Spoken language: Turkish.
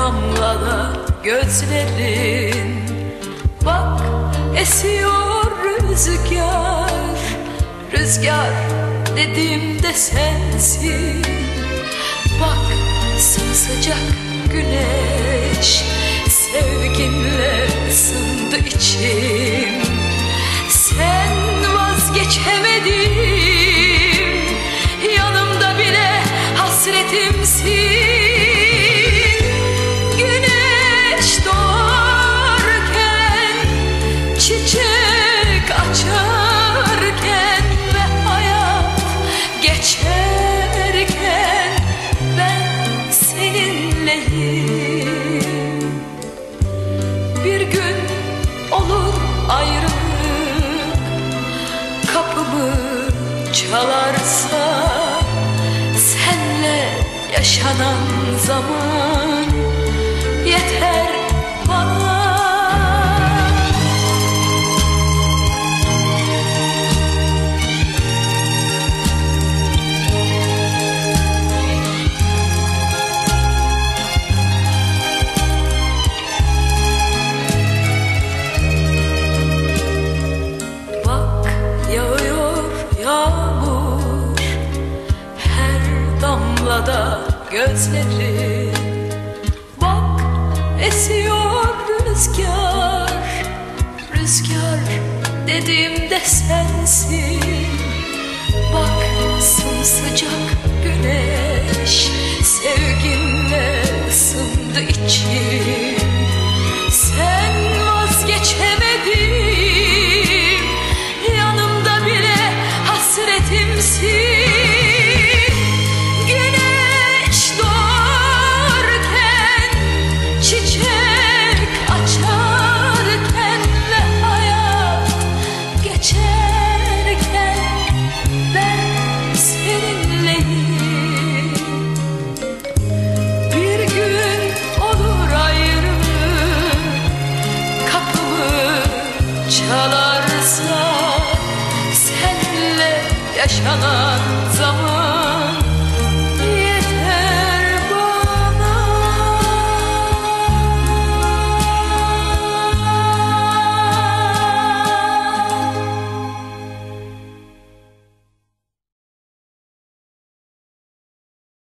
damlada gözlerin. Bak esiyor rüzgar. Rüzgar dediğimde sensin. Bak sımsıcak güneş Sevginle ısındı içim. Sen vazgeçemedin. Yanımda bile hasretimsin çalarsa Senle yaşanan zaman Yeter damlada gözlerim Bak esiyor rüzgar. Rüzgar dediğimde sensin. Bak sımsıcak güneş. Sevginle ısındı içim yaşanan zaman